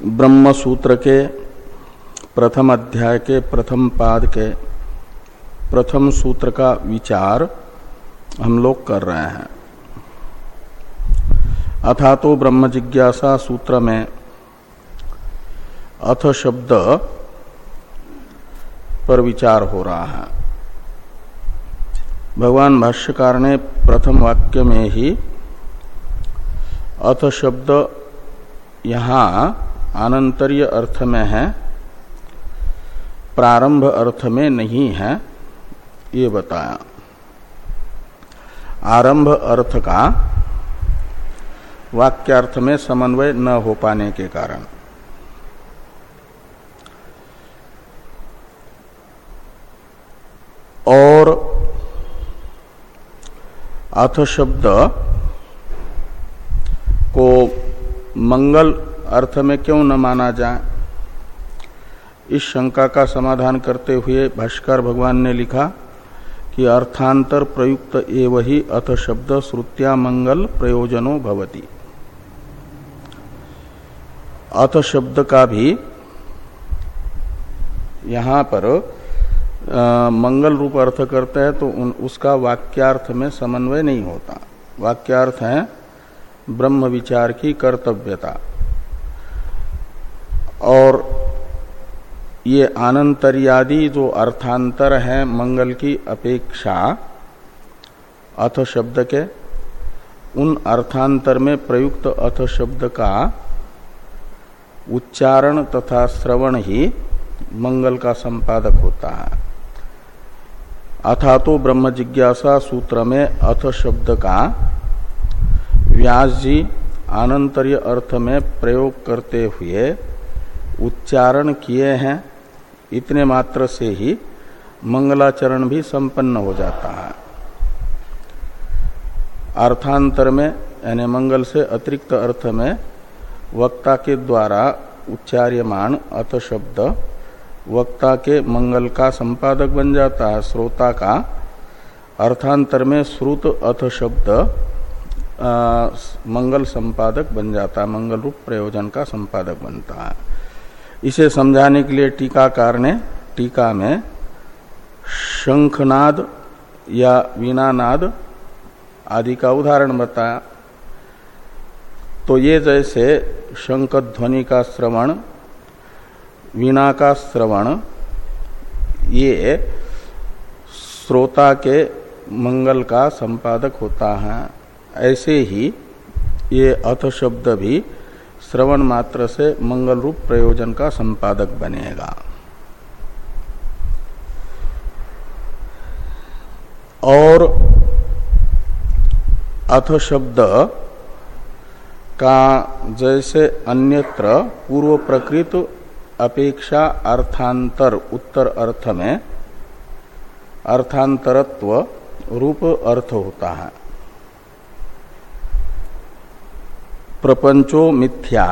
ब्रह्म सूत्र के प्रथम अध्याय के प्रथम पाद के प्रथम सूत्र का विचार हम लोग कर रहे हैं। अथा तो ब्रह्म जिज्ञासा सूत्र में अथ शब्द पर विचार हो रहा है। भगवान भाष्यकार ने प्रथम वाक्य में ही अथ शब्द यहाँ आनंतरीय अर्थ में है, प्रारंभ अर्थ में नहीं है, ये बताया। आरंभ अर्थ का वाक्यार्थ में समन्वय न हो पाने के कारण। और अथ शब्द को मंगल अर्थ में क्यों न माना जाए? इस शंका का समाधान करते हुए भाष्कर भगवान ने लिखा कि अर्थांतर प्रयुक्त एव ही अथ शब्द श्रुत्या मंगल प्रयोजनो भवती। अथ शब्द का भी यहाँ पर आ, मंगल रूप अर्थ करते हैं तो उन, उसका वाक्यार्थ में समन्वय नहीं होता। वाक्यार्थ है ब्रह्म विचार की कर्तव्यता। और ये आनंतर्यादि जो अर्थांतर है मंगल की अपेक्षा, अथ शब्द के, उन अर्थांतर में प्रयुक्त अथ शब्द का उच्चारण तथा श्रवण ही मंगल का संपादक होता है। अथा तो ब्रह्म जिज्ञासा सूत्र में अथ शब्द का व्यास जी आनंतर्य अर्थ में प्रयोग करते हुए उच्चारण किए हैं, इतने मात्र से ही मंगलाचरण भी संपन्न हो जाता है। अर्थांतर में, यानी मंगल से अतिरिक्त अर्थ में, वक्ता के द्वारा उच्चार्यमान अथ शब्द वक्ता के मंगल का संपादक बन जाता है, श्रोता का। अर्थांतर में श्रुत अथ शब्द मंगल संपादक बन जाता है, मंगल रूप प्रयोजन का संपादक बनता है। इसे समझाने के लिए टीकाकार ने, टीका में शंखनाद या वीणानाद आदि का उदाहरण बताया। तो ये जैसे शंख ध्वनि का श्रवण, वीणा का श्रवण, ये श्रोता के मंगल का संपादक होता है। ऐसे ही ये अथ शब्द भी श्रवण मात्र से मंगल रूप प्रयोजन का संपादक बनेगा। और अथ शब्द का जैसे अन्यत्र पूर्व प्रकृत अपेक्षा अर्थांतर उत्तर अर्थ में अर्थांतरत्व रूप अर्थ होता है। प्रपंचो मिथ्या,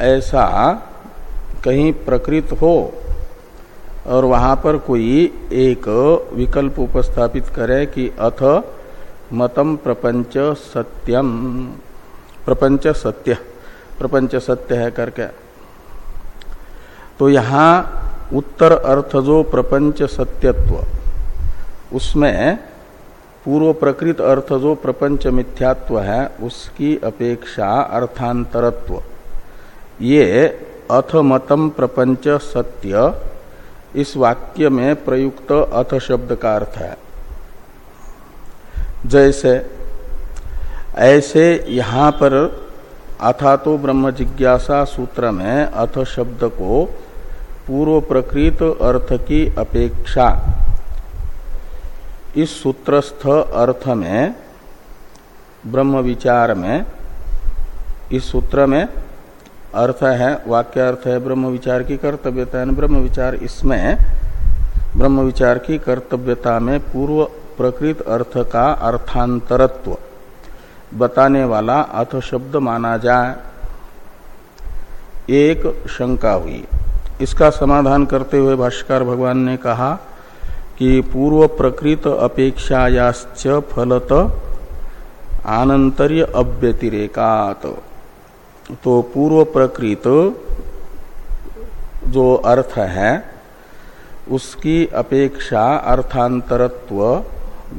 ऐसा कहीं प्रकृत हो, और वहाँ पर कोई एक विकल्प उपस्थापित करे कि अथ मतम प्रपंच सत्यम प्रपंच सत्य प्रपंच सत्य है करके। तो यहाँ उत्तर अर्थ जो प्रपंच सत्यत्व, उसमें पूर्व प्रकृत अर्थ जो प्रपंच मिथ्यात्व है, उसकी अपेक्षा अर्थांतरत्व। ये अथ मतम प्रपंच सत्य, इस वाक्य में प्रयुक्त अथ शब्द का अर्थ है। जैसे, ऐसे यहाँ पर अथा तो ब्रह्म जिज्ञासा सूत्र में अथ शब्द को पूर्व प्रकृत अर्थ की अपेक्षा इस सूत्रस्थ अर्थ में, ब्रह्म विचार में, इस सूत्र में अर्थ है, वाक्य अर्थ है ब्रह्म विचार की कर्तव्यता ब्रह्म विचार इसमें, ब्रह्म विचार की कर्तव्यता में पूर्व प्रकृत अर्थ का अर्थांतरत्व, बताने वाला अथ शब्द माना जाए। एक शंका हुई। इसका समाधान करते हुए भाष्कर भगवान ने कहा कि पूर्व प्रकृत अपेक्षायाश्च फलत आनंतर्य अव्यतिरेकात। तो पूर्व प्रकृत जो अर्थ है, उसकी अपेक्षा अर्थांतरत्व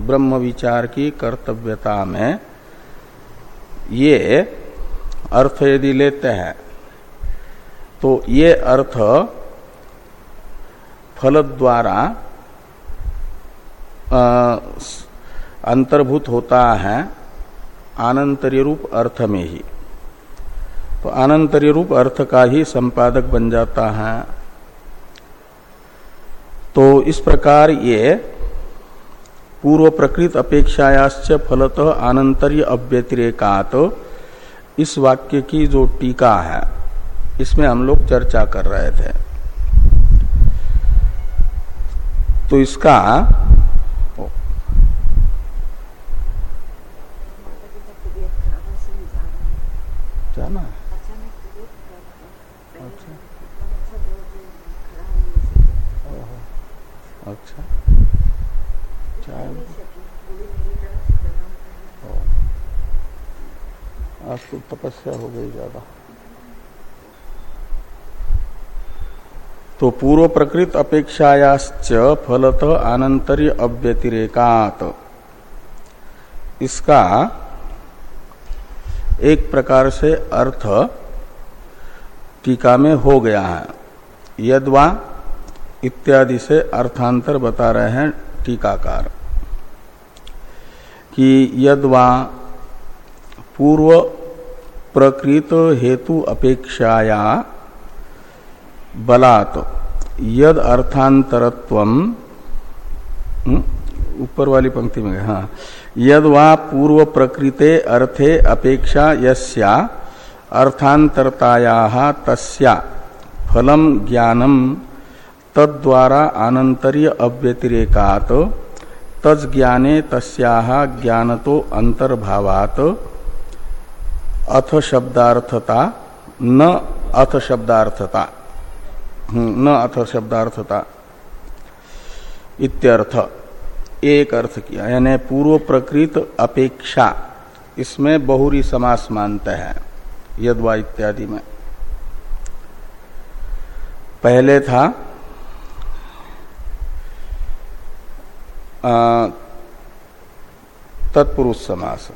ब्रह्म विचार की कर्तव्यता में ये अर्थ यदि लेते हैं तो ये अर्थ फल द्वारा अंतर्भूत होता है आनंतर्य रूप अर्थ में ही। तो अनंतर्य रूप अर्थ का ही संपादक बन जाता है। तो इस प्रकार ये पूर्व प्रकृत अपेक्षायाश्च फलतः अनंतर्य अव्यतिरेकात इस वाक्य की जो टीका है, इसमें हम लोग चर्चा कर रहे थे। तो इसका जाना अच्छा। चाय आज तो तपस्या हो गई ज़्यादा। तो पूर्व प्रकृत अपेक्षायाच फलत आनंतर्य अव्यतिरेकात। इसका एक प्रकार से अर्थ टीका में हो गया है। यदवा इत्यादि से अर्थांतर बता रहे हैं टीकाकार कि यदवा पूर्व प्रकृत हेतु अपेक्षाया बलात् यद अर्थांतरत्व हम्म, ऊपर वाली पंक्ति में हाँ यद वा पूर्व प्रकृते अर्थे अपेक्षा यस्या अर्थांतरताया तस्या फलम ज्ञानम तद्वारा आनंतर्य अव्यतिरेकात तज्ञाने तस्याह ज्ञानतो अंतर्भावात अथ शब्दार्थता न अथ शब्दार्थता न अथ शब्दार्थता इत्यर्थ। एक अर्थ किया, यानी पूर्व प्रकृत अपेक्षा, इसमें बहुरी समास मानते हैं, यदवा इत्यादि में। पहले था तत्पुरुष समास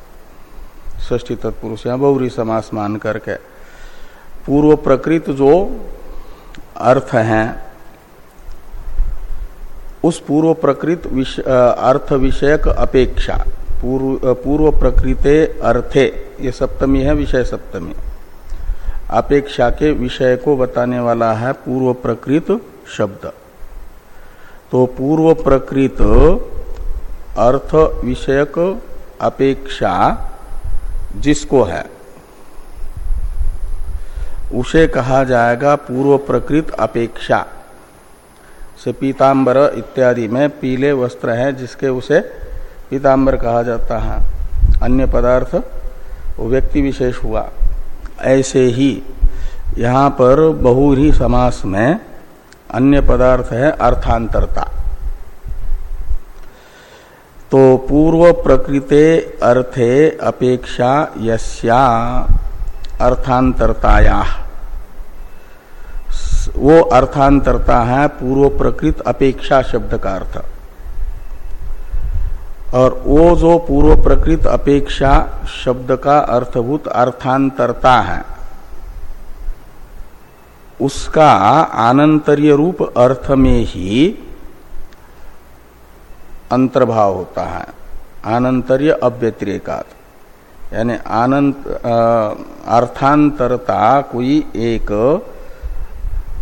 ष्टी तत्पुरुष, या बहुरी समास मान करके, पूर्व प्रकृत जो अर्थ है उस पूर्व प्रकृत अर्थ विषयक अपेक्षा। पूर्व पूर्व प्रकृते अर्थे, ये सप्तमी है, विषय सप्तमी। अपेक्षा के विषय को बताने वाला है पूर्व प्रकृत शब्द। तो पूर्व प्रकृत अर्थ विषयक अपेक्षा जिसको है, उसे कहा जाएगा पूर्व प्रकृत अपेक्षा। से पीताम्बर इत्यादि में पीले वस्त्र है, जिसके उसे पीताम्बर कहा जाता है। अन्य पदार्थ व्यक्ति विशेष हुआ। ऐसे ही यहाँ पर बहुरी समास में अन्य पदार्थ है, अर्थांतरता। तो पूर्व प्रकृते अर्थे अपेक्षा यस्या अर्थांतरताया। वो अर्थांतरता है पूर्व प्रकृत अपेक्षा शब्द का अर्थ। और वो जो पूर्व प्रकृत अपेक्षा शब्द का अर्थभूत अर्थांतरता है, उसका आनंतर्य रूप अर्थ में ही अंतर्भाव होता है, आनंतर्य अव्यतिरेकात। यानी आनंत अर्थांतरता कोई एक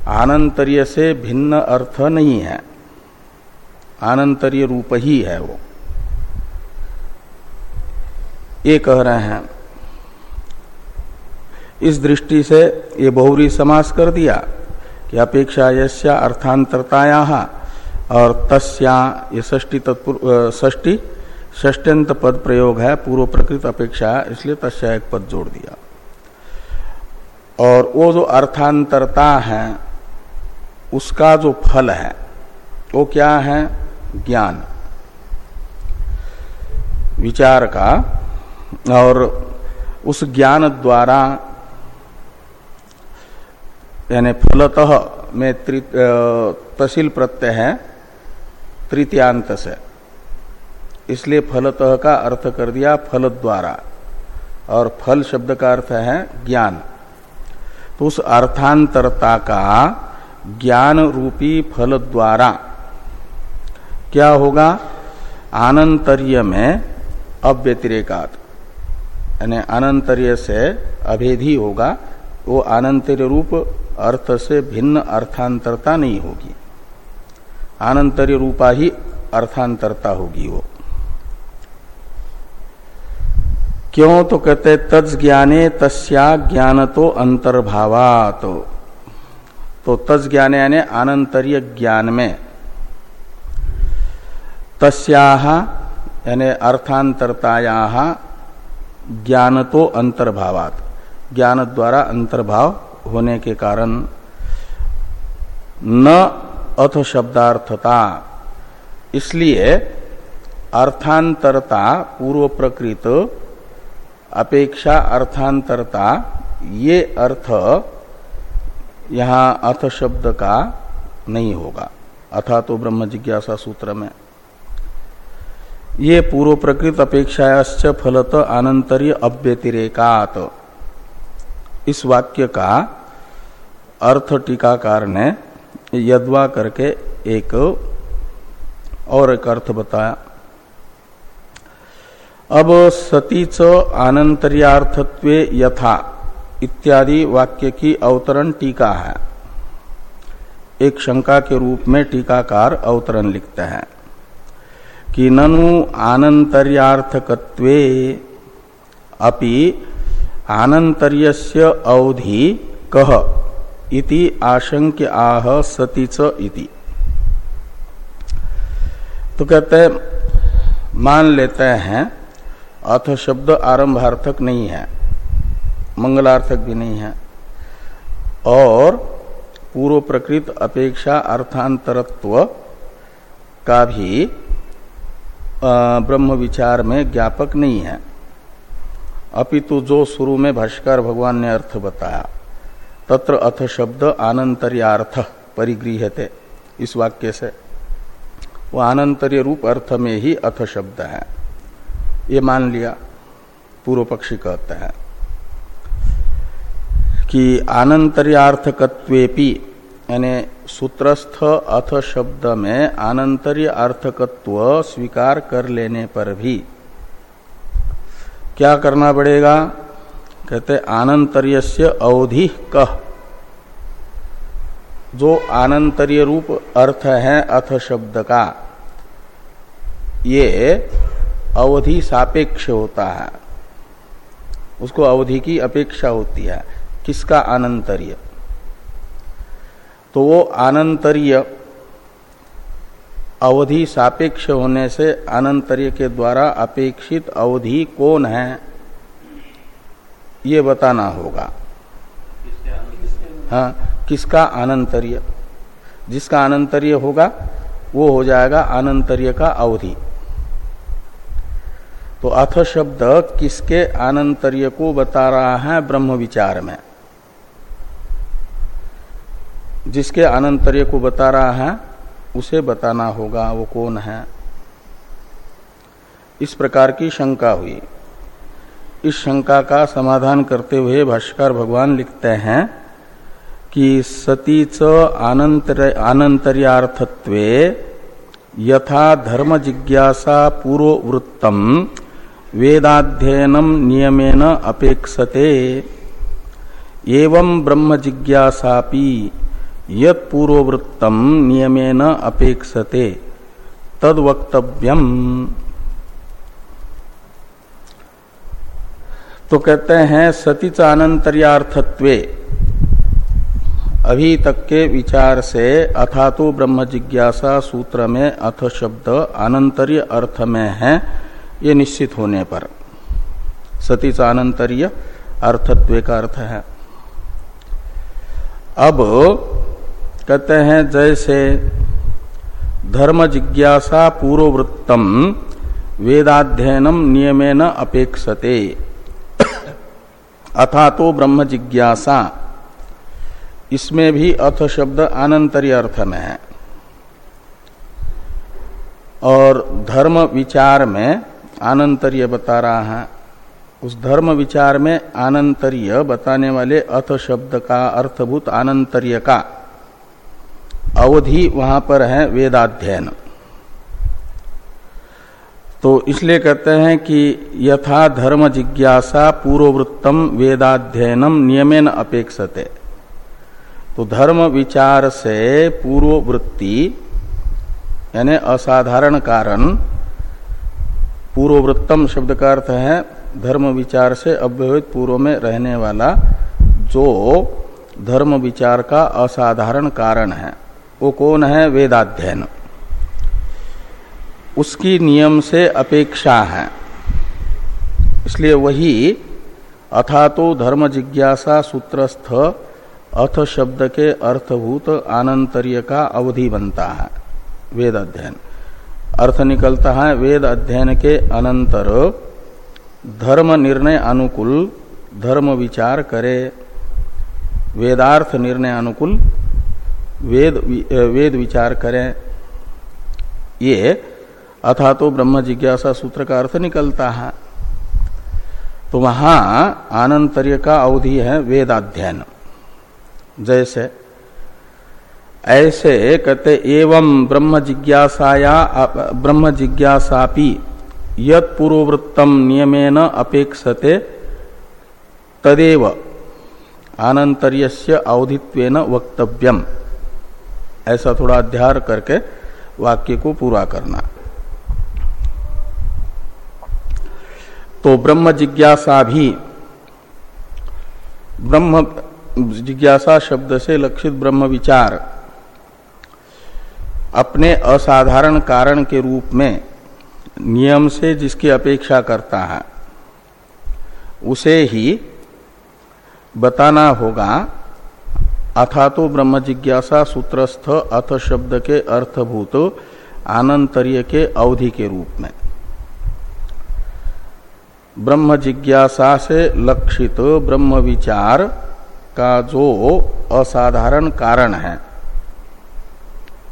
आनंतर्य से भिन्न अर्थ नहीं है। आनंतर्य रूप ही है वो। ये कह रहे हैं, इस दृष्टि से ये बहुरी समास कर दिया कि अपेक्षा यश्या अर्थांतरताया और तस्या ये ष्टी तत्पूर्व ष्टी ष्ट्यंत पद प्रयोग है, पूर्व प्रकृत अपेक्षा, इसलिए तस्या एक पद जोड़ दिया। और वो जो अर्थांतरता है उसका जो फल है, वो क्या है? ज्ञान। विचार का। और उस ज्ञान द्वारा, यानी फलतः में तहसील प्रत्यय है, तृतीयांत से। इसलिए फलतः का अर्थ कर दिया फल द्वारा। और फल शब्द का अर्थ है ज्ञान। तो उस अर्थांतरता का ज्ञान रूपी फल द्वारा क्या होगा? आनंतर्य में अव्यतिरेकात। यानी अनंतर्य से अभेदी होगा, वो आनंतर्य रूप अर्थ से भिन्न अर्थांतरता नहीं होगी। आनंतर्य रूपा ही अर्थांतरता होगी वो। क्यों? तो कहते तज ज्ञाने तस्या ज्ञान तो अंतर्भावात। तो तज ज्ञान यानी आनंतरीय ज्ञान में तस्या यानी अर्थांतरताया ज्ञान तो अंतर्भावात। ज्ञान द्वारा अंतर्भाव होने के कारण न अथ शब्दार्थता। इसलिए अर्थांतरता पूर्व प्रकृत अपेक्षा अर्थांतरता, ये अर्थ यहाँ अर्थ शब्द का नहीं होगा। अथा तो ब्रह्म जिज्ञासा सूत्र में। ये पूर्व प्रकृत अपेक्षायाश्च फलत आनंतर्य अव्यतिरेकात। इस वाक्य का अर्थ टीकाकार ने यदवा करके एक और एक अर्थ बताया। अब सतीच आनंतर्यार्थत्व यथा। इत्यादि वाक्य की अवतरण टीका है। एक शंका के रूप में टीकाकार अवतरण लिखते हैं कि ननु आनंतर्यार्थकत्वे अपि आनंतर्यस्य अवधि कह इति आशंक्य आह इति। तो कहते मान लेते हैं, अथ शब्द आरंभार्थक नहीं है। मंगलार्थक भी नहीं है। और पूर्व प्रकृत अपेक्षा अर्थांतरत्व का भी ब्रह्म विचार में ज्ञापक नहीं है। अपितु जो शुरू में भाष्कर भगवान ने अर्थ बताया, तत्र अथ शब्द आनंतर्यार्थ परिगृहते इस वाक्य से। वो आनंतर्य रूप अर्थ में ही अथ शब्द है। ये मान लिया, पूर्व पक्षी कहते हैं। कि आनंतर्यार्थकत्वेपि, यानी सूत्रस्थ अथ शब्द में आनंतर्य अर्थकत्व स्वीकार कर लेने पर भी, क्या करना पड़ेगा? कहते आनंतर्य अवधि कह। जो आनंतर्य रूप अर्थ है अथ शब्द का, ये अवधि सापेक्ष होता है। उसको अवधि की अपेक्षा होती है। किसका आनंतर्य? तो वो आनंतर्य अवधि सापेक्ष होने से अनंतर्य के द्वारा अपेक्षित अवधि कौन है? ये बताना होगा। हाँ किसका अनंतर्य जिसका अनंतर्य होगा, वो हो जाएगा अनंतर्य का अवधि। तो अथ शब्द किसके अनंतर्य को बता रहा है ब्रह्म विचार में? जिसके अनंतर्य को बता रहा है, उसे बताना होगा, वो कौन है। इस प्रकार की शंका हुई। इस शंका का समाधान करते हुए भाष्कर भगवान लिखते हैं कि सतीच आनंतर्यार्थत्व यथा धर्म जिज्ञासा पूर्व वृत्तम वेदाध्ययनम नियमेन अपेक्षते। एवं ब्रह्म जिज्ञासापि यत्पूर्ववृत्तम नियमेन अपेक्षते तद वक्तव्यम तो कहते हैं सतीच अनंतर्यार्थत्वे अभी तक के विचार से अथा तो ब्रह्म जिज्ञासा सूत्र में अथ शब्द अनंतर्य अर्थ में है, ये निश्चित होने पर। सतीच अनंतर्य अर्थत्व का अर्थ है। अब कहते हैं, जैसे धर्म जिज्ञासा पूर्ववृत्तम वेदाध्ययनम नियमेन अपेक्षते। अथा तो ब्रह्म जिज्ञासा। इसमें भी अथ शब्द आनंतरी अर्थ में है। और धर्म विचार में आनंतरीय बता रहा है। उस धर्म विचार में आनंतरीय बताने वाले अथ शब्द का अर्थभूत आनंतरीय का। अवधि वहाँ पर है वेदाध्ययन। तो इसलिए कहते हैं कि यथा धर्म जिज्ञासा पूर्ववृत्तम वेदाध्ययनम नियमेन अपेक्षते। तो धर्म विचार से पूर्ववृत्ति, यानी असाधारण कारण, पूर्ववृत्तम शब्द का अर्थ है धर्म विचार से अव्यवहित पूर्व में रहने वाला जो धर्म विचार का असाधारण कारण है। वो कौन है? वेदाध्ययन। उसकी नियम से अपेक्षा है। इसलिए वही अथा तो धर्म जिज्ञासा सूत्रस्थ अथ शब्द के अर्थभूत आनंतर्य का अवधि बनता है। वेद अध्ययन अर्थ निकलता है वेद अध्ययन के अनंतर। धर्म निर्णय अनुकूल, धर्म विचार करे। वेदार्थ निर्णय अनुकूल वेद वेद विचार करें, ये अथा तो ब्रह्म जिज्ञासा सूत्र का अर्थ निकलता है। तो वहाँ आनंतर्य का अवधि है वेदाध्ययन। जैसे, ऐसे कहते, एवं ब्रह्म जिज्ञासाया ब्रह्म जिज्ञासापि यत पूर्ववृत्तम नियमेन अपेक्षते तदेव आनंतर्य अवधित्वेन वक्तव्यम। ऐसा थोड़ा अध्यार करके वाक्य को पूरा करना। तो ब्रह्म जिज्ञासा भी, ब्रह्म जिज्ञासा शब्द से लक्षित ब्रह्म विचार अपने असाधारण कारण के रूप में नियम से जिसकी अपेक्षा करता है, उसे ही बताना होगा अथा तो ब्रह्म जिज्ञासा सूत्रस्थ अथ शब्द के अर्थभूत आनंतर्य के अवधि के रूप में। ब्रह्म जिज्ञासा से लक्षित ब्रह्म विचार का जो असाधारण कारण है,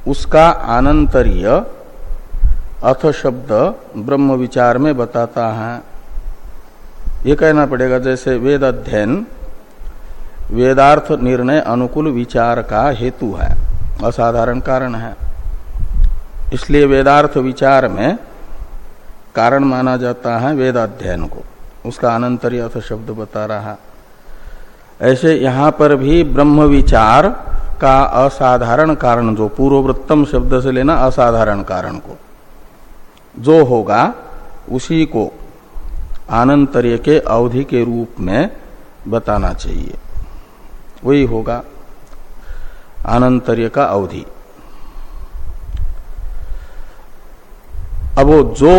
उसका आनंतरीय अथ शब्द ब्रह्म विचार में बताता है। ये कहना पड़ेगा जैसे वेद अध्ययन वेदार्थ निर्णय अनुकूल विचार का हेतु है। असाधारण कारण है। इसलिए वेदार्थ विचार में कारण माना जाता है वेद अध्ययन को। उसका अनंतरी अर्थ शब्द बता रहा ऐसे यहाँ पर भी ब्रह्म विचार का असाधारण कारण जो पूर्ववृत्तम शब्द से लेना असाधारण कारण को। जो होगा, उसी को आनंतर्य के अवधि के रूप में बताना चाहिए। वही होगा आनंतर्य का अवधि। अब वो जो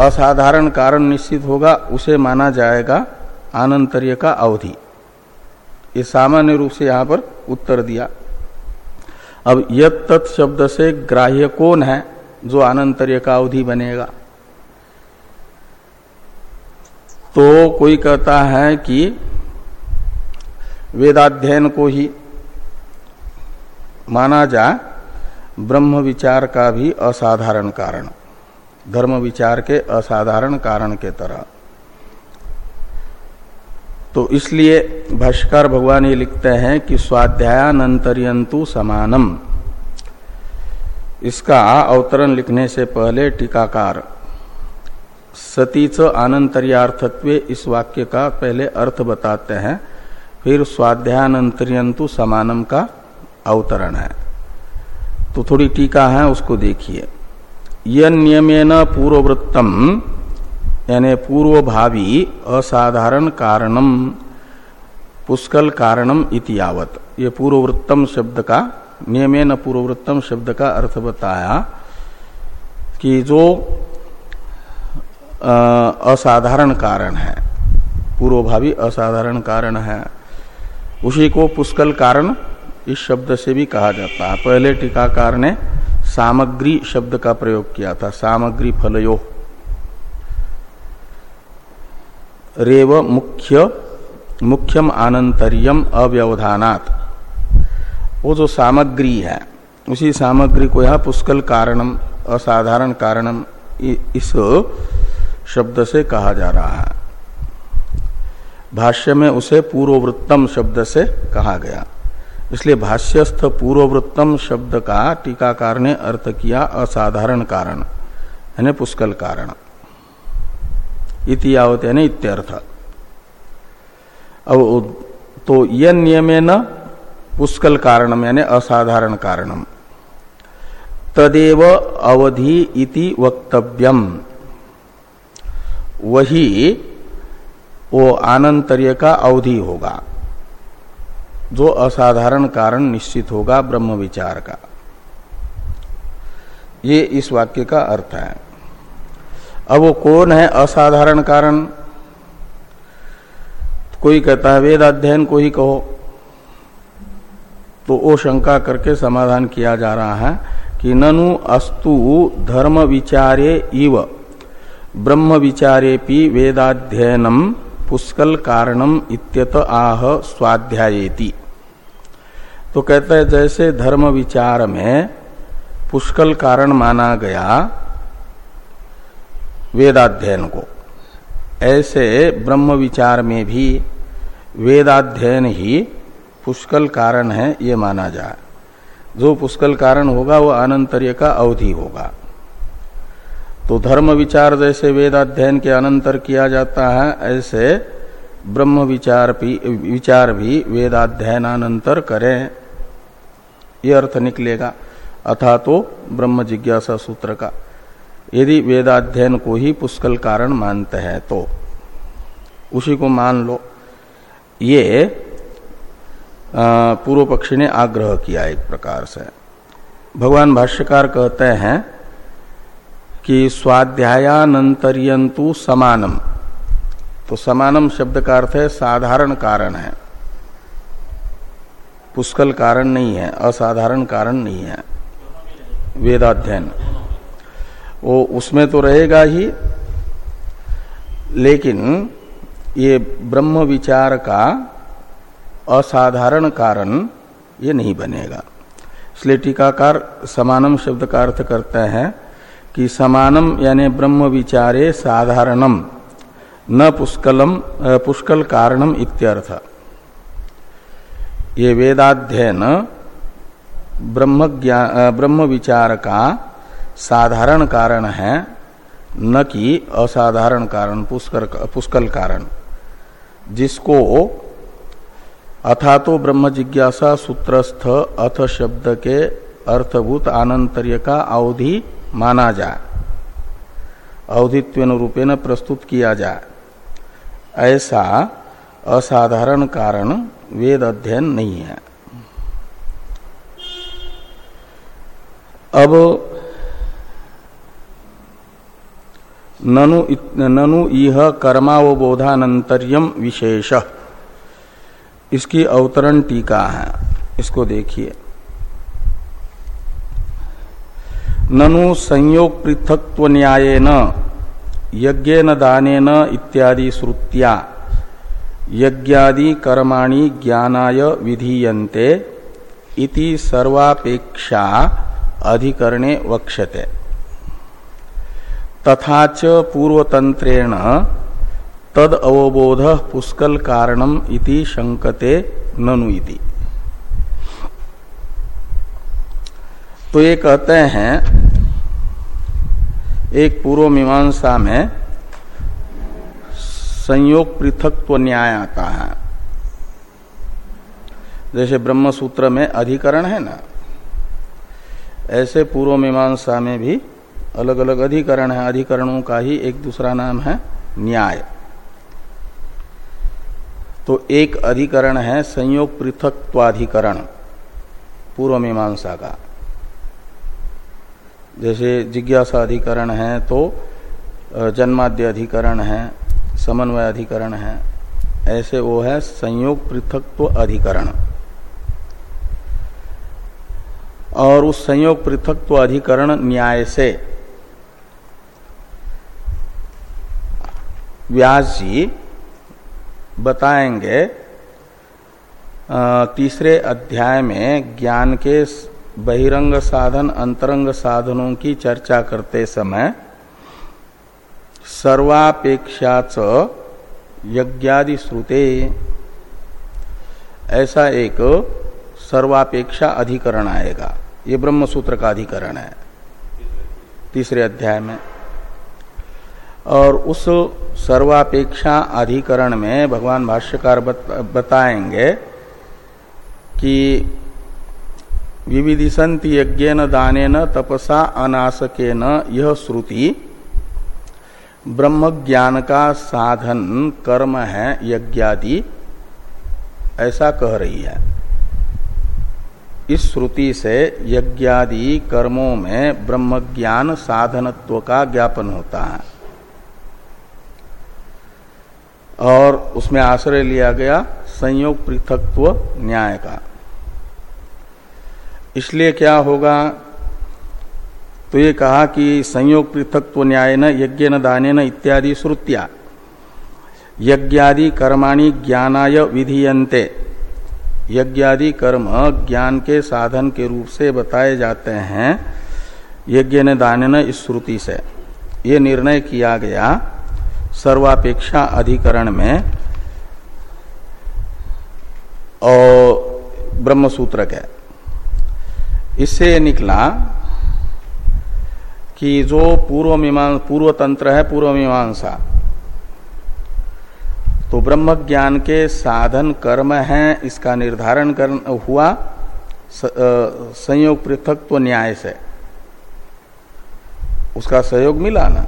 असाधारण कारण निश्चित होगा, उसे माना जाएगा आनंतर्य का अवधि। ये सामान्य रूप से यहाँ पर उत्तर दिया। अब यत तत् शब्द से ग्राह्य कौन है जो आनंतर्य का अवधि बनेगा? तो कोई कहता है कि वेदाध्ययन को ही माना जा ब्रह्म विचार का भी असाधारण कारण, धर्म विचार के असाधारण कारण के तरह। तो इसलिए भाष्कर भगवान ये लिखते हैं कि स्वाध्यायानंतरियंतु समानम। इसका अवतरण लिखने से पहले टीकाकार सतीच आनंतर्यार्थत्व इस वाक्य का पहले अर्थ बताते हैं। फिर स्वाध्यायानंतरियंतु समानम का अवतरण है। तो थोड़ी टीका है, उसको देखिए। यह यनियमेन पूर्ववृत्तम, यानी पूर्व भावी असाधारण कारणम, पुष्कल कारणम इतियावत ये पूर्ववृत्तम शब्द का, नियमेन पूर्ववृत्तम शब्द का अर्थ बताया कि जो असाधारण कारण है, पूर्वभावी असाधारण कारण है। उसी को पुष्कल कारण इस शब्द से भी कहा जाता है। पहले टीकाकार ने सामग्री शब्द का प्रयोग किया था, सामग्री फलयो। रेव मुख्य, मुख्यम आनंतरियम अव्यवधानात। वो जो सामग्री है, उसी सामग्री को यहाँ पुष्कल कारणम, असाधारण कारणम इस शब्द से कहा जा रहा है। भाष्य में उसे पूर्ववृत्तम शब्द से कहा गया। इसलिए भाष्यस्थ पूर्ववृत्तम शब्द का टीकाकार ने अर्थ किया असाधारण कारण, यानी पुष्कल कारण। इति यानी इत्यर्थ। अब तो यह नियम न पुष्कल कारणम, यानी असाधारण कारणम। तदेव अवधि इति वक्तव्यम। वही वो आनंतर्य का अवधि होगा, जो असाधारण कारण निश्चित होगा ब्रह्म विचार का। ये इस वाक्य का अर्थ है। अब वो कौन है असाधारण कारण? कोई कहता है, वेद अध्ययन को ही कहो। तो वो शंका करके समाधान किया जा रहा है कि ननु अस्तु धर्म विचारे इव, ब्रह्म विचारे पी वेदाध्ययनम पुष्कल कारणम इत्यत आह स्वाध्यायेति। तो कहते हैं, जैसे धर्म विचार में पुष्कल कारण माना गया वेदाध्ययन को, ऐसे ब्रह्म विचार में भी वेदाध्ययन ही पुष्कल कारण है, ये माना जाए। जो पुष्कल कारण होगा, वो अनंतर्य का अवधि होगा। तो धर्म विचार जैसे वेदाध्ययन के अनंतर किया जाता है, ऐसे ब्रह्म विचार भी विचार भी वेदाध्ययनानंतर करें। ये अर्थ निकलेगा। अथा तो ब्रह्म जिज्ञासा सूत्र का। यदि वेदाध्ययन को ही पुष्कल कारण मानते हैं तो उसी को मान लो। ये पूर्व पक्षी ने आग्रह किया एक प्रकार से। भगवान भाष्यकार कहते हैं कि स्वाध्यायानंतरियंतु समानम। तो समानम शब्द का अर्थ है साधारण कारण है। पुष्कल कारण नहीं है, असाधारण कारण नहीं है। वेदाध्ययन। वो उसमें तो रहेगा ही, लेकिन ये ब्रह्म विचार का असाधारण कारण ये नहीं बनेगा। इसलिए टीकाकार समानम शब्द का अर्थ करते हैं कि समानम, यानी ब्रह्म विचारे साधारणम, न पुष्कलम पुष्कल कारणम इत्यर्थ। ये वेदाध्ययन ब्रह्म ब्रह्म विचार का साधारण कारण है, न कि असाधारण कारण, पुष्कर, पुष्कल कारण। जिसको अथा तो ब्रह्म जिज्ञासा सूत्रस्थ अथ शब्द के अर्थभूत आनंतर्य का अवधि माना जाए अवधित्व रूपेण प्रस्तुत किया जाए ऐसा असाधारण कारण वेद अध्ययन नहीं है। अब ननु ननु यह कर्मावबोधानंतर्यम विशेष। इसकी अवतरण टीका है। इसको देखिए। ननु संयोग पृथक्व न्याय न यज्ञ न दाने इत्यादि श्रुत्या। यज्ञादि कर्माणि ज्ञानाय विधीयन्ते, इति सर्वापेक्षा अधिकरणे वक्ष्यते। तथा च पूर्वतंत्रेण तद अवबोध पुष्कल कारणम इति शंकते ननु इति। तो ये कहते हैं एक पूर्व मीमांसा में संयोग पृथकत्व न्याय आता है। जैसे ब्रह्म सूत्र में अधिकरण है ना, ऐसे पूर्व मीमांसा में भी अलग अलग अधिकरण है। अधिकरणों का ही एक दूसरा नाम है न्याय। तो एक अधिकरण है संयोग पृथकत्वाधिकरण पूर्व मीमांसा का। जैसे जिज्ञासा अधिकरण है तो जन्माद्य अधिकरण है, समन्वय अधिकरण है, ऐसे वो है संयोग पृथकत्व अधिकरण। और उस संयोग पृथकत्व अधिकरण न्याय से, व्यास जी बताएँगे तीसरे अध्याय में ज्ञान के बहिरंग साधन, अंतरंग साधनों की चर्चा करते समय सर्वापेक्षाच यज्ञादि श्रुते, ऐसा एक सर्वापेक्षा अधिकरण आएगा। ये ब्रह्म सूत्र का अधिकरण है, तीसरे अध्याय में। और उस सर्वापेक्षा अधिकरण में भगवान भाष्यकार बताएँगे कि विविधिशंति यज्ञ दान तपसा अनासकेन। यह श्रुति ब्रह्म ज्ञान का साधन, कर्म है, यज्ञादि, ऐसा कह रही है। इस श्रुति से यज्ञादि कर्मों में ब्रह्म ज्ञान साधनत्व का ज्ञापन होता है। और उसमें आश्रय लिया गया संयोग पृथकत्व न्याय का। इसलिए क्या होगा? तो ये कहा कि संयोग पृथकत्व न्याय न यज्ञ न दाने न इत्यादि श्रुतिया। यज्ञादि कर्माणि ज्ञानाय विधीयन्ते। यज्ञादि कर्म ज्ञान के साधन के रूप से बताए जाते हैं। यज्ञ न दान न इस श्रुति से। ये निर्णय किया गया सर्वापेक्षा अधिकरण में। और ब्रह्म सूत्र के। इससे निकला कि जो पूर्व मीमांस, पूर्व तंत्र है, पूर्व मीमांसा तो ब्रह्म ज्ञान के साधन कर्म है, इसका निर्धारण कर, हुआ संयोग पृथकत्व न्याय से। उसका सहयोग मिला ना।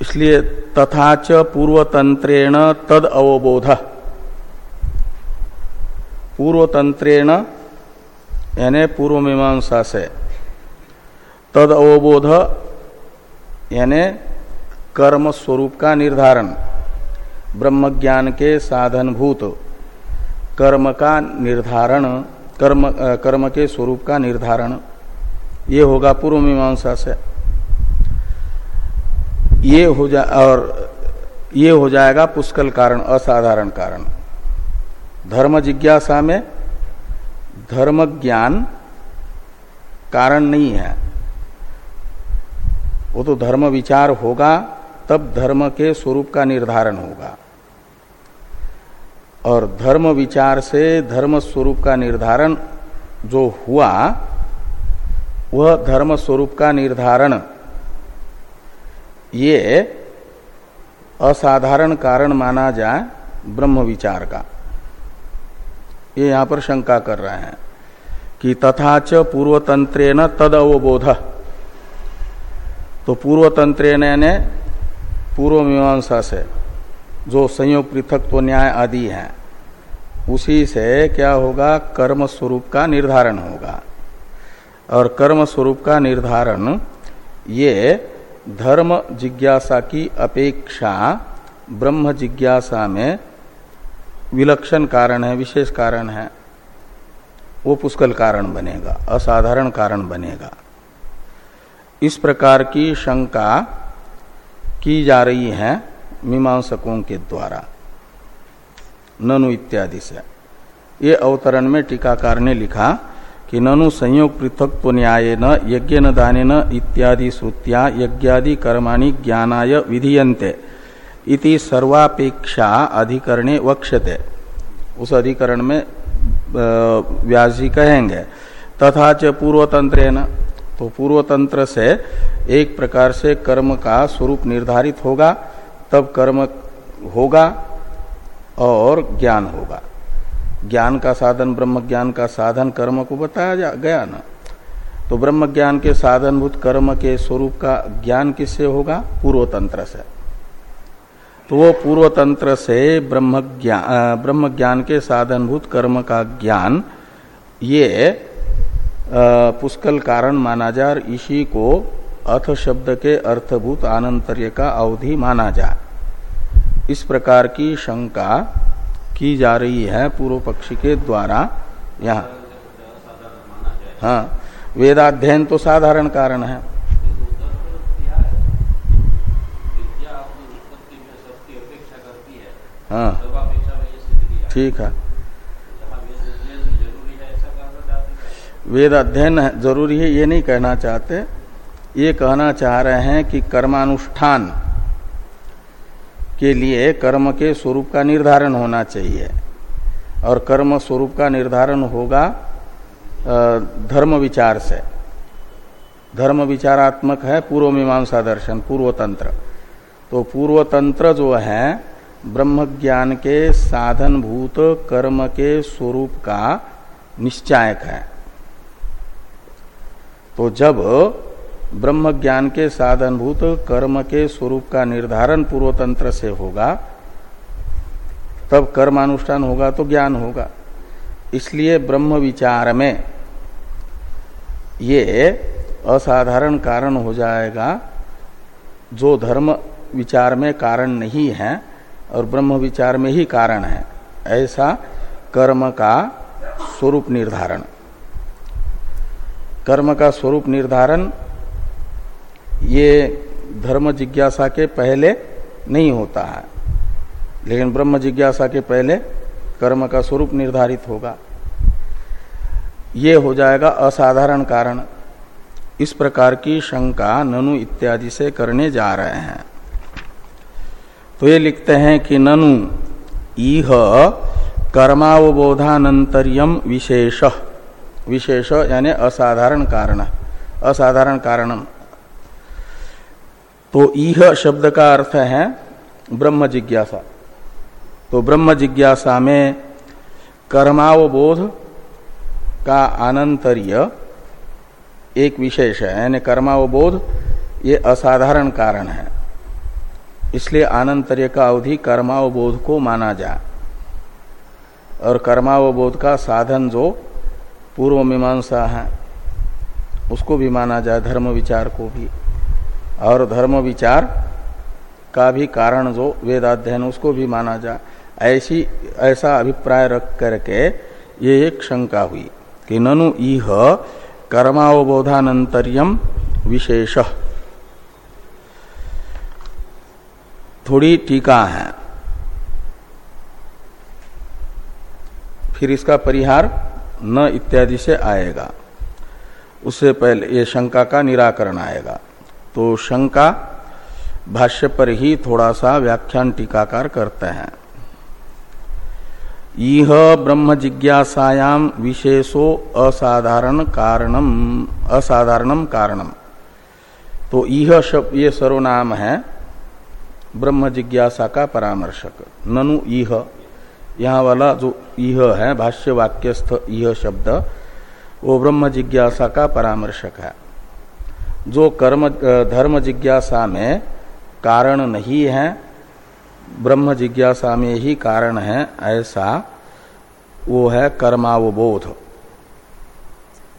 इसलिए तथाच पूर्वतंत्रेण तद अवबोध। पूर्वतंत्रेण यानी पूर्व मीमांसा से। तद अवबोध, यानी कर्म स्वरूप का निर्धारण। ब्रह्म ज्ञान के साधनभूत। कर्म का निर्धारण, कर्म कर्म के स्वरूप का निर्धारण। ये होगा पूर्व मीमांसा से। ये हो जा, और ये हो जाएगा पुष्कल कारण, असाधारण कारण। धर्म जिज्ञासा में धर्म ज्ञान कारण नहीं है। वो तो धर्म विचार होगा, तब धर्म के स्वरूप का निर्धारण होगा। और धर्म विचार से धर्म स्वरूप का निर्धारण जो हुआ, वह धर्म स्वरूप का निर्धारण, ये असाधारण कारण माना जाए ब्रह्म विचार का। ये यहाँ पर शंका कर रहे हैं कि तथाच पूर्वतंत्रेण तद अवबोध तो पूर्वतंत्रेण ने पूर्व मीमांसा से जो संयोग पृथक तो न्याय आदि है, उसी से क्या होगा? कर्म स्वरूप का निर्धारण होगा। और कर्म स्वरूप का निर्धारण, ये धर्म जिज्ञासा की अपेक्षा ब्रह्म जिज्ञासा में विलक्षण कारण है, विशेष कारण है, वो पुष्कल कारण बनेगा, असाधारण कारण बनेगा। इस प्रकार की शंका की जा रही है मीमांसकों के द्वारा। ननु इत्यादि से। ये अवतरण में टीकाकार ने लिखा कि ननु संयोग पृथक न्याय न, यज्ञ न दाने इत्यादि श्रुतिया यज्ञादि कर्माणि ज्ञानाय विधीयन्ते। इति सर्वापेक्षा अधिकरणे वक्षते उस अधिकरण में व्यास जी कहेंगे, तथा च पूर्वतंत्र तो पूर्वतंत्र से एक प्रकार से कर्म का स्वरूप निर्धारित होगा, तब कर्म होगा और ज्ञान होगा। ज्ञान का साधन ब्रह्म ज्ञान का साधन कर्म को बताया जा, गया ना? तो ब्रह्म ज्ञान के साधनभूत कर्म के स्वरूप का ज्ञान किससे होगा? पूर्वतंत्र से। तो वो पूर्व तंत्र से ब्रह्म ज्ञान ब्रह्म ज्ञान के साधनभूत कर्म का ज्ञान, ये पुष्कल कारण माना जा इसी को अथ शब्द के अर्थभूत आनंतर्य का अवधि माना जा। इस प्रकार की शंका की जा रही है पूर्व पक्षी के द्वारा। यहाँ। हाँ वेदाध्ययन तो साधारण कारण है। हाँ। ठीक है। वेद अध्ययन ज़रूरी है, ये नहीं कहना चाहते। ये कहना चाह रहे हैं कि कर्मानुष्ठान के लिए कर्म के स्वरूप का निर्धारण होना चाहिए। और कर्म स्वरूप का निर्धारण होगा धर्म विचार से। धर्म विचारात्मक है, पूर्व मीमांसा दर्शन, पूर्वतंत्र। तो पूर्वतंत्र जो है ब्रह्म ज्ञान के साधनभूत कर्म के स्वरूप का निश्चायक है। तो जब ब्रह्म ज्ञान के साधनभूत कर्म के स्वरूप का निर्धारण पूर्व तंत्र से होगा, तब कर्मानुष्ठान होगा तो ज्ञान होगा। इसलिए ब्रह्म विचार में ये असाधारण कारण हो जाएगा, जो धर्म विचार में कारण नहीं है। और ब्रह्म विचार में ही कारण है। ऐसा कर्म का स्वरूप निर्धारण। कर्म का स्वरूप निर्धारण ये धर्म जिज्ञासा के पहले नहीं होता है। लेकिन ब्रह्म जिज्ञासा के पहले कर्म का स्वरूप निर्धारित होगा। ये हो जाएगा असाधारण कारण। इस प्रकार की शंका ननु इत्यादि से करने जा रहे हैं। तो ये लिखते हैं कि ननु, इह कर्मावबोधानंतरियम विशेष। विशेष यानी असाधारण कारण। असाधारण कारणम तो इह शब्द का अर्थ है ब्रह्म जिज्ञासा। तो ब्रह्म जिज्ञासा में कर्मावबोध का अनंतर्य एक विशेष है। यानी कर्मावबोध ये असाधारण कारण है। इसलिए आनंतर्य का अवधि कर्मावबोध को माना जाए। और कर्मावबोध का साधन जो पूर्व मीमांसा है, उसको भी माना जाए, धर्म विचार को भी। और धर्म विचार का भी कारण जो वेदाध्ययन, उसको भी माना जाए। ऐसी, ऐसा अभिप्राय रख करके ये एक शंका हुई कि ननु इह कर्मावबोधानंतरियम विशेष। थोड़ी टीका है। फिर इसका परिहार न इत्यादि से आएगा। उससे पहले ये शंका का निराकरण आएगा। तो शंका भाष्य पर ही थोड़ा सा व्याख्यान टीकाकार करते हैं। यह ब्रह्म जिज्ञासायाम विशेषो असाधारण कारणम असाधारणम कारणम तो यह शब्द, ये सर्वनाम है। ब्रह्म जिज्ञासा का परामर्शक। ननु इह। यहाँ वाला जो यह है भाष्य वाक्यस्थ यह शब्द, वो ब्रह्म जिज्ञासा का परामर्शक है। जो कर्म धर्म जिज्ञासा में कारण नहीं है, ब्रह्म जिज्ञासा में ही कारण है, ऐसा वो है कर्मावबोध।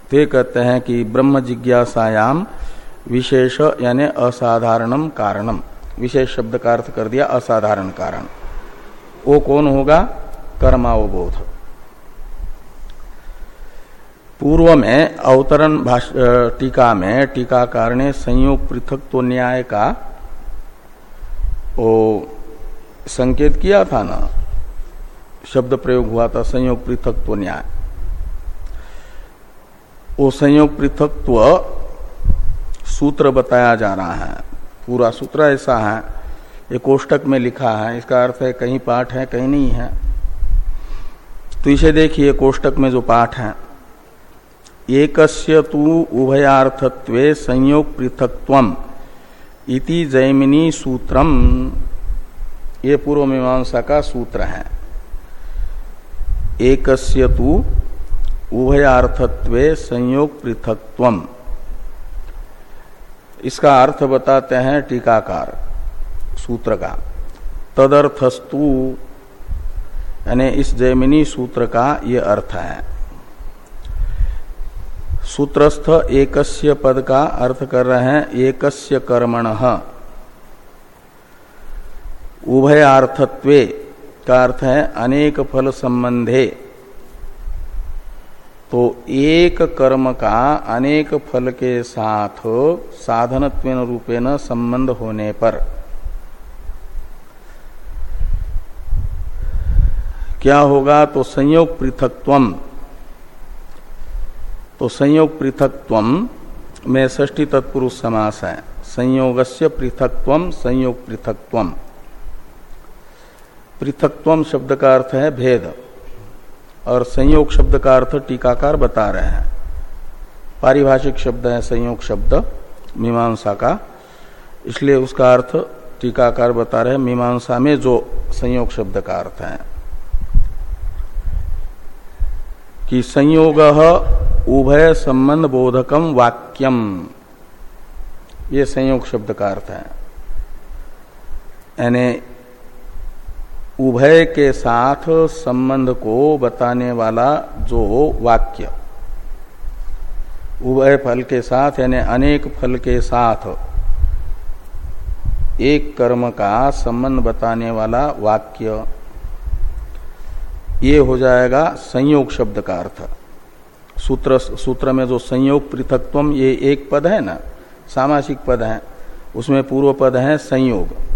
ते कहते हैं कि ब्रह्म जिज्ञासायाम विशेष यानी असाधारणम कारणम। विशेष शब्द का अर्थ कर दिया असाधारण कारण। वो कौन होगा? कर्मावबोध। पूर्व में, अवतरण टीका में, टीकाकार ने संयोग पृथक तो न्याय का वो संकेत किया था ना? शब्द प्रयोग हुआ था संयोग पृथकत्व न्याय वो संयोग पृथकत्व सूत्र बताया जा रहा है। पूरा सूत्र ऐसा है, ये कोष्टक में लिखा है, इसका अर्थ है कहीं पाठ है, कहीं नहीं है। तो इसे देखिए, कोष्टक में जो पाठ है। एकस्य तु उभयार्थत्वे संयोग पृथकत्वम इति जैमिनी सूत्रम। ये पूर्व मीमांसा का सूत्र है। एकस्य तु उभयार्थत्वे संयोग पृथकत्वम। इसका अर्थ बताते हैं टीकाकार सूत्र का तदर्थस्तु, यानी इस जैमिनी सूत्र का ये अर्थ है। सूत्रस्थ एकस्य पद का अर्थ कर रहे हैं, एकस्य कर्मण। उभयार्थत्वे का अर्थ है अनेक फल संबंधे। तो एक कर्म का अनेक फल के साथ साधनत्व रूपेण संबंध होने पर। क्या होगा? तो संयोग पृथकत्वम। तो संयोग पृथकत्व में ष्टी तत्पुरुष समास है। संयोग से पृथकत्व संयोग पृथकत्व पृथकत्व शब्द का अर्थ है भेद। और संयोग शब्द का अर्थ टीकाकार बता रहे हैं। पारिभाषिक शब्द है संयोग शब्द, मीमांसा का। इसलिए उसका अर्थ टीकाकार बता रहे मीमांसा में जो संयोग शब्द का अर्थ है। कि संयोग उभय संबंध बोधकम वाक्यम। ये संयोग शब्द का अर्थ है। यानी उभय के साथ संबंध को बताने वाला जो वाक्य। उभय फल के साथ यानी अनेक फल के साथ एक कर्म का संबंध बताने वाला वाक्य। ये हो जाएगा संयोग शब्द का अर्थ। सूत्र सूत्र में जो संयोग पृथकत्व ये एक पद है ना? सामासिक पद है। उसमें पूर्व पद है संयोग।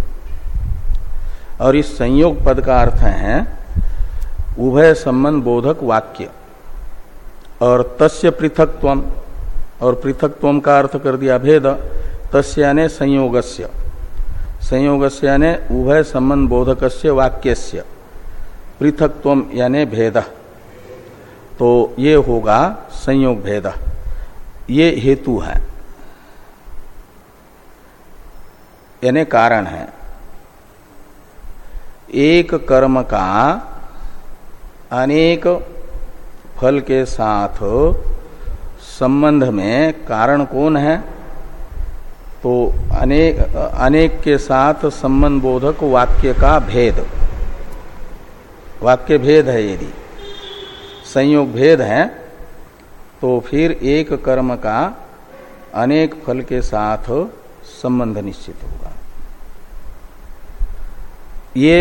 और इस संयोग पद का अर्थ है उभय संबंध बोधक वाक्य। और तस्य पृथकत्व और पृथकत्व का अर्थ कर दिया भेद, तस्य यानी संयोगस्य। संयोगस्य यानी उभय संबंध बोधकस्य वाक्यस्य। पृथकत्व यानी भेद। तो ये होगा संयोग भेद। ये हेतु है। यानी कारण है। एक कर्म का अनेक फल के साथ संबंध में कारण कौन है? तो अनेक अनेक के साथ संबंध बोधक वाक्य का भेद। वाक्य भेद है यदि संयोग भेद है तो फिर एक कर्म का अनेक फल के साथ संबंध निश्चित होगा। ये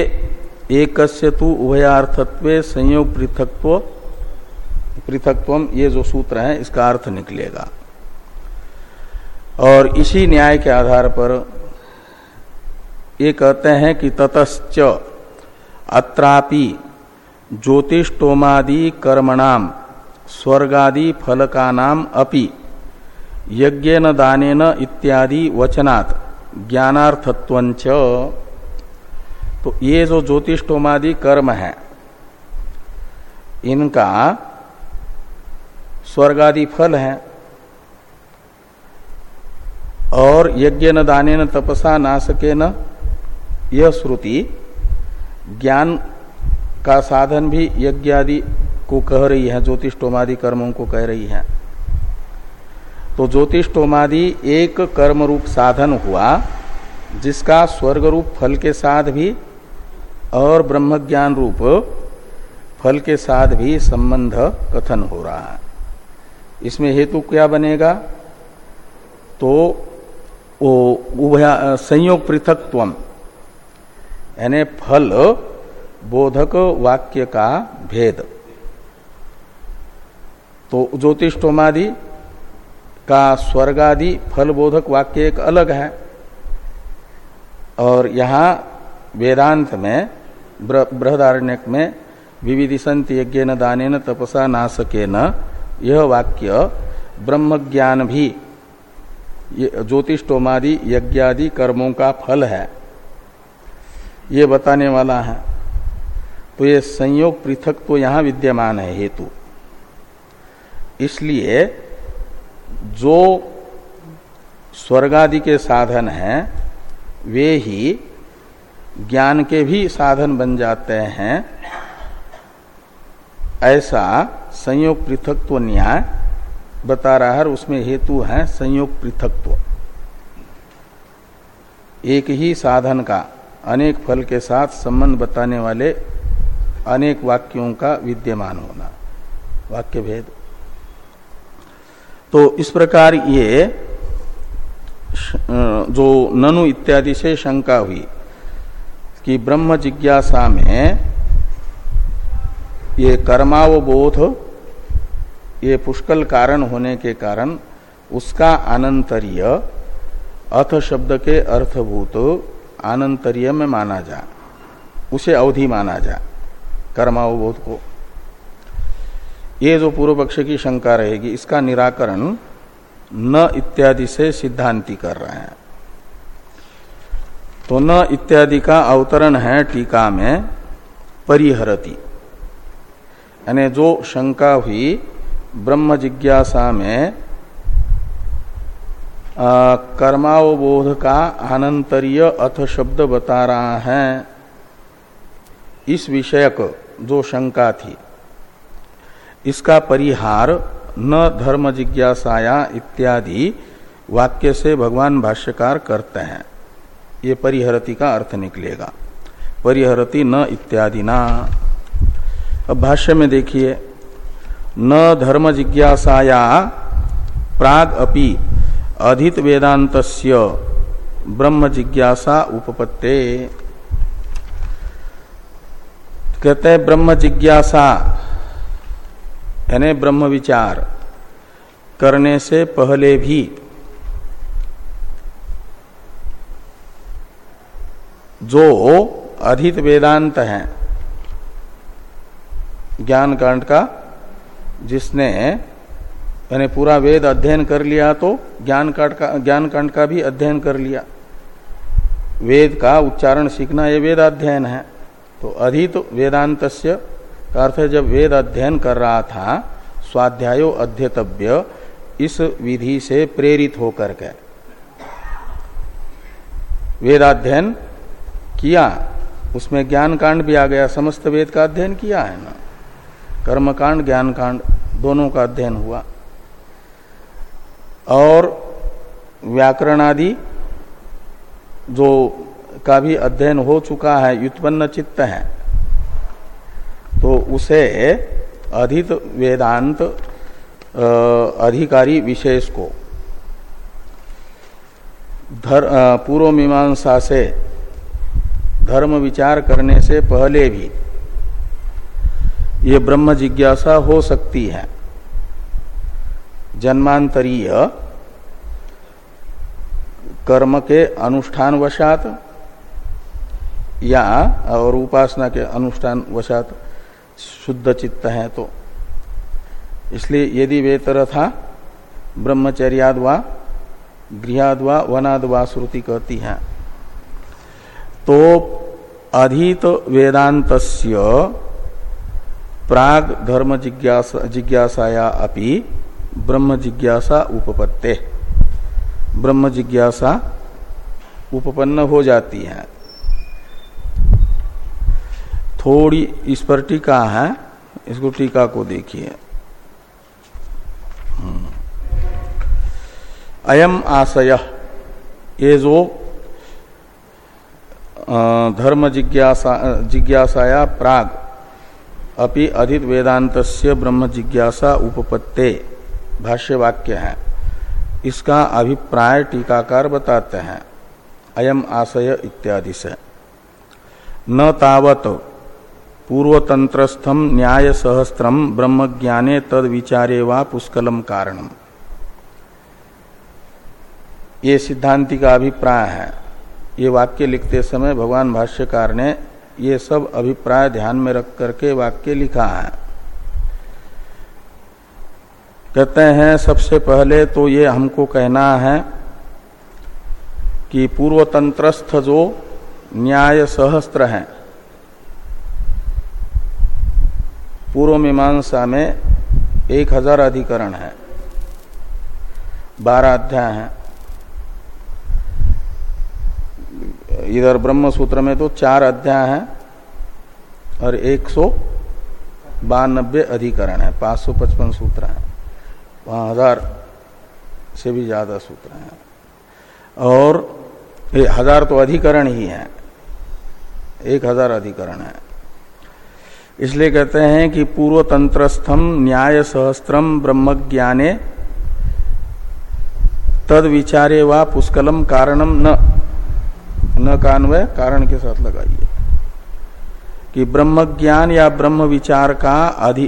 एक तु उभयार्थत्व संयोग पृथकत्व पृथकत्व ये जो सूत्र है, इसका अर्थ निकलेगा। और इसी न्याय के आधार पर ये कहते हैं कि ततश्च अत्रापि ज्योतिषोमादि कर्मणाम स्वर्गादि फलका नाम अपि यज्ञ दानेन इत्यादि वचनात् ज्ञानार्थत्वंच तो ये जो ज्योतिषोमादि कर्म है, इनका स्वर्गादि फल है। और यज्ञ न दाने न तपसा नासके न यह श्रुति, ज्ञान का साधन भी यज्ञ आदि को कह रही है ज्योतिषोमादि कर्मों को कह रही है। तो ज्योतिषोमादि एक कर्म रूप साधन हुआ, जिसका स्वर्ग रूप फल के साथ भी और ब्रह्म ज्ञान रूप फल के साथ भी संबंध कथन हो रहा है। इसमें हेतु क्या बनेगा? तो वो उभया, संयोग पृथकत्व यानी फल बोधक वाक्य का भेद। तो ज्योतिषोमादि का स्वर्गादि फल बोधक वाक्य एक अलग है। और यहाँ वेदांत में बृहदारण्यक में विविधिशंत यज्ञ न दाने न तपसा नासके न यह वाक्य ब्रह्म ज्ञान भी ज्योतिषोमादि यज्ञादि कर्मों का फल है। ये बताने वाला है। तो ये संयोग पृथक तो यहाँ विद्यमान है हेतु। इसलिए जो स्वर्गादि के साधन हैं, वे ही ज्ञान के भी साधन बन जाते हैं। ऐसा संयोग पृथकत्व न्याय बता रहा है उसमें हेतु है संयोग पृथकत्व। एक ही साधन का, अनेक फल के साथ संबंध बताने वाले अनेक वाक्यों का विद्यमान होना। वाक्य भेद। तो इस प्रकार ये जो ननु इत्यादि से शंका हुई कि ब्रह्म जिज्ञासा में ये कर्मावबोध, ये पुष्कल कारण होने के कारण उसका अनंतरीय अथ शब्द के अर्थभूत आनंतरीय में माना जा, उसे अवधि माना जा, कर्मावबोध को। ये जो पूर्व पक्ष की शंका रहेगी, इसका निराकरण न इत्यादि से सिद्धांति कर रहे हैं। तो न इत्यादि का अवतरण है टीका में, परिहरती। यानी जो शंका हुई, ब्रह्म जिज्ञासा में कर्मावबोध का आनंतरीय अथ शब्द बता रहा है। इस विषयक जो शंका थी, इसका परिहार न धर्म जिज्ञासाया इत्यादि वाक्य से भगवान भाष्यकार करते हैं। ये परिहरति का अर्थ निकलेगा। परिहरति न इत्यादि ना अब भाष्य में देखिए, न धर्म जिज्ञासाया प्राग अपि अधित वेदांत ब्रह्म जिज्ञासा उपपत्ते। कहते हैं ब्रह्म जिज्ञासा, यानी ब्रह्म विचार करने से पहले भी जो अधित वेदांत है। ज्ञान कांड का, जिसने, यानी पूरा वेद अध्ययन कर लिया तो ज्ञान कांड का, ज्ञान कांड का भी अध्ययन कर लिया। वेद का उच्चारण सीखना ये वेद अध्ययन है। तो अधित वेदांत का अर्थ जब वेद अध्ययन कर रहा था, स्वाध्यायो अध्यतव्य, इस विधि से प्रेरित होकर के। वेदाध्ययन किया, उसमें ज्ञान कांड भी आ गया, समस्त वेद का अध्ययन किया है ना। कर्म कांड ज्ञान कांड दोनों का अध्ययन हुआ। और व्याकरण आदि जो का भी अध्ययन हो चुका है, व्युत्पन्न चित्त है तो उसे अधित वेदांत अधिकारी विशेष को पूर्व मीमांसा से धर्म विचार करने से पहले भी ये ब्रह्म जिज्ञासा हो सकती है। जन्मांतरीय कर्म के अनुष्ठान वशात या और उपासना के अनुष्ठान वशात शुद्ध चित्त है तो। इसलिए यदि वे तरह था ब्रह्मचर्याद व वनाद व श्रुति कहती है। तो अधित वेदांतस्य प्राग धर्म जिज्ञासा, जिज्ञासाया अपि ब्रह्म जिज्ञासा उपपत्ते। ब्रह्म जिज्ञासा उपपन्न हो जाती है। थोड़ी इस पर टीका है, इसको टीका को देखिए। हम्म। अयम आशय, ये जो धर्म जिज्ञासा जिज्ञासाया प्राग। अपि अधित वेदांत ब्रह्म जिज्ञासा उपपत्ते। भाष्य वाक्य है। इसका अभिप्राय टीकाकार बताते हैं। अयम आशय इत्यादि से। न तावत पूर्वतंत्रस्थम न्याय सहस्त्रम ब्रह्म ज्ञाने तद विचारे वा पुष्कलम कारणम। ये सिद्धांति का अभिप्राय है। ये वाक्य लिखते समय भगवान भाष्यकार ने ये सब अभिप्राय ध्यान में रख करके वाक्य लिखा है। कहते हैं, सबसे पहले तो ये हमको कहना है कि पूर्वतंत्रस्थ जो न्याय सहस्त्र है, पूर्व मीमांसा में एक हज़ार अधिकरण है, बारह अध्याय हैं। इधर ब्रह्म सूत्र में तो चार अध्याय हैं और एक सौ बानबे अधिकरण है, पाँच सौ पचपन सूत्र है वहाँ हज़ार से भी ज़्यादा सूत्र हैं। और ये हज़ार तो अधिकरण ही है, एक हज़ार अधिकरण है। इसलिए कहते हैं कि पूर्व तंत्रस्थम न्याय सहस्त्रम ब्रह्म ज्ञाने तद विचारे व पुष्कलम कारणम न न कान्वय कारण के साथ लगाइए। कि ब्रह्म ज्ञान या ब्रह्म विचार का अधि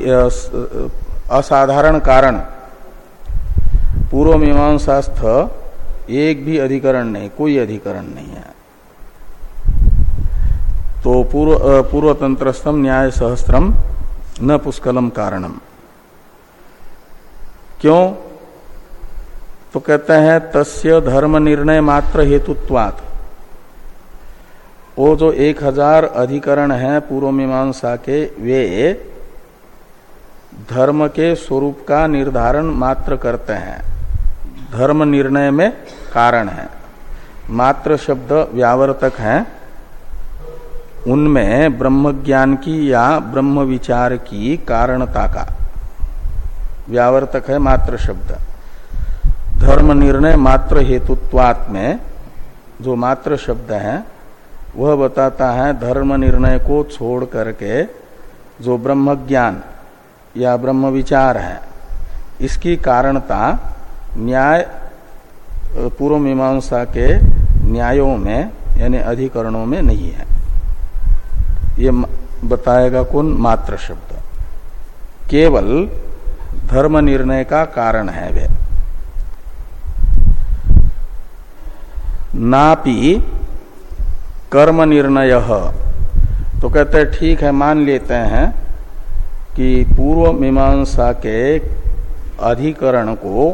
असाधारण कारण, पूर्व मीमांसास्थ एक भी अधिकरण नहीं, कोई अधिकरण नहीं है। तो पूर्व पूर्व तंत्रस्थम न्याय सहस्त्रम न पुष्कलम कारणम। क्यों? तो कहते हैं, तस्य धर्म निर्णय मात्र हेतुत्वात्। वो जो एक हज़ार अधिकरण है पूर्व मीमांसा के, वे धर्म के स्वरूप का निर्धारण मात्र करते हैं। धर्म निर्णय में कारण है। मात्र शब्द व्यावर्तक है। उनमें ब्रह्म ज्ञान की या ब्रह्म विचार की कारणता का। व्यावर्तक है मात्र शब्द। धर्म निर्णय मात्र हेतुत्वात् में जो मात्र शब्द है वह बताता है धर्म निर्णय को छोड़ करके जो ब्रह्म ज्ञान या ब्रह्म विचार है, इसकी कारणता न्याय, पूर्व मीमांसा के न्यायों में, यानी अधिकरणों में नहीं है। ये बताएगा कौन? मात्र शब्द। केवल धर्म निर्णय का कारण है वे। नापी कर्म निर्णय तो कहते हैं, ठीक है, मान लेते हैं कि पूर्व मीमांसा के अधिकरण को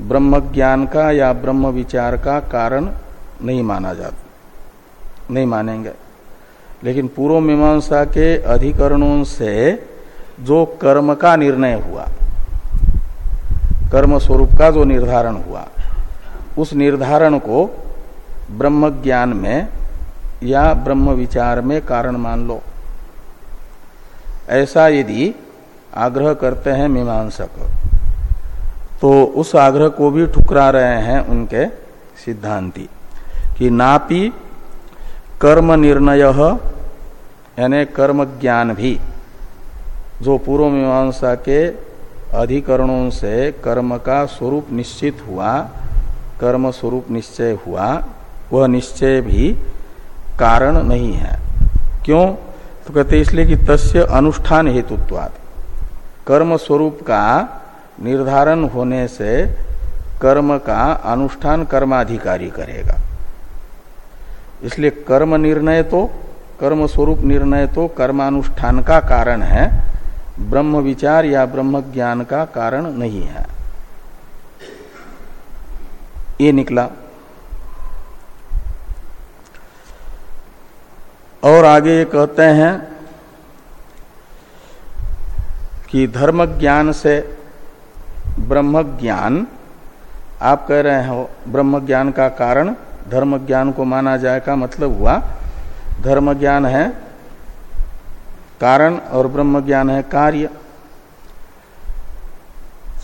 ब्रह्म ज्ञान का या ब्रह्म विचार का कारण नहीं माना जाता, नहीं मानेंगे। लेकिन पूर्व मीमांसा के अधिकरणों से जो कर्म का निर्णय हुआ, कर्म स्वरूप का जो निर्धारण हुआ, उस निर्धारण को ब्रह्म ज्ञान में या ब्रह्म विचार में कारण मान लो। ऐसा यदि आग्रह करते हैं मीमांसक तो उस आग्रह को भी ठुकरा रहे हैं उनके सिद्धांति कि नापी कर्म निर्णय, यानी कर्म ज्ञान भी, जो पूर्व मीमांसा के अधिकरणों से कर्म का स्वरूप निश्चित हुआ, कर्म स्वरूप निश्चय हुआ, वह निश्चय भी कारण नहीं है। क्यों? तो कहते इसलिए कि तस्य अनुष्ठान हेतुत्वाद कर्म स्वरूप का निर्धारण होने से कर्म का अनुष्ठान कर्माधिकारी करेगा। इसलिए कर्म निर्णय तो कर्म स्वरूप निर्णय तो कर्मानुष्ठान का कारण है, ब्रह्म विचार या ब्रह्म ज्ञान का कारण नहीं है। ये निकला। और आगे ये कहते हैं कि धर्म ज्ञान से ब्रह्म ज्ञान आप कह रहे हो ब्रह्म ज्ञान का कारण धर्म ज्ञान को माना जाए का मतलब हुआ धर्म ज्ञान है कारण और ब्रह्म ज्ञान है कार्य।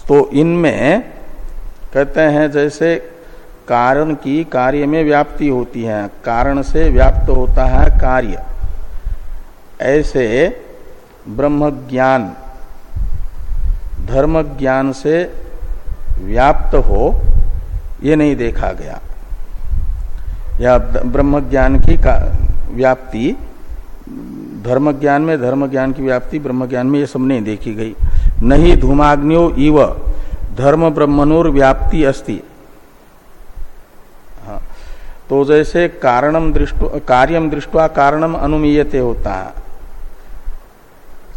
तो इनमें कहते हैं जैसे कारण की कार्य में व्याप्ति होती है, कारण से व्याप्त होता है कार्य। ऐसे ब्रह्म ज्ञान धर्म ज्ञान से व्याप्त हो, ये नहीं देखा गया। या ब्रह्म ज्ञान की व्याप्ति धर्म ज्ञान में धर्म ज्ञान की व्याप्ति ब्रह्म ज्ञान में ये सब नहीं देखी गई। नहीं धूमाग्नियो इव, धर्म ब्रह्मणोर व्याप्ति अस्ति। तो जैसे कारणम दृष्ट, कार्यम दृष्टवा कारणम अनुमीयते होता है।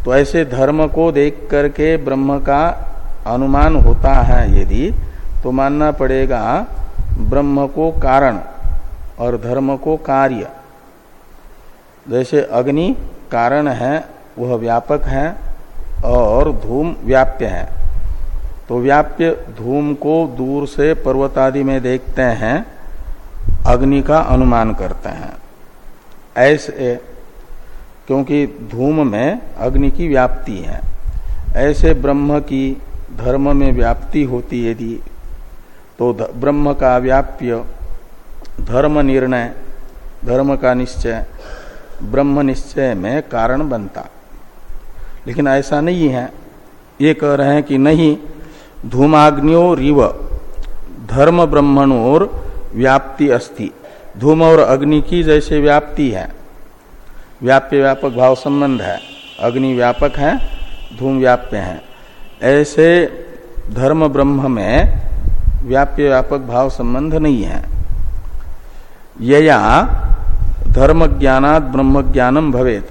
तो ऐसे धर्म को देख करके ब्रह्म का अनुमान होता है यदि तो मानना पड़ेगा, ब्रह्म को कारण और धर्म को कार्य। जैसे अग्नि कारण है, वह व्यापक है और धूम व्याप्य है। तो व्याप्य धूम को दूर से पर्वत आदि में देखते हैं। अग्नि का अनुमान करते हैं। ऐसे, क्योंकि धूम में अग्नि की व्याप्ति है, ऐसे ब्रह्म की धर्म में व्याप्ति होती यदि तो ब्रह्म का व्याप्य, धर्म निर्णय, धर्म का निश्चय, ब्रह्म निश्चय में कारण बनता। लेकिन ऐसा नहीं है। ये कह रहे हैं कि नहीं, धूमाग्नियो रिव, धर्म ब्रह्मणोर व्याप्ति अस्ति। धूम और अग्नि की जैसे व्याप्ति है। व्याप्य व्यापक भाव संबंध है। अग्नि व्यापक है, धूम व्याप्य है। ऐसे धर्म ब्रह्म में व्याप्य व्यापक भाव संबंध नहीं है। यया धर्म ज्ञानात ब्रह्म ज्ञानम भवेत।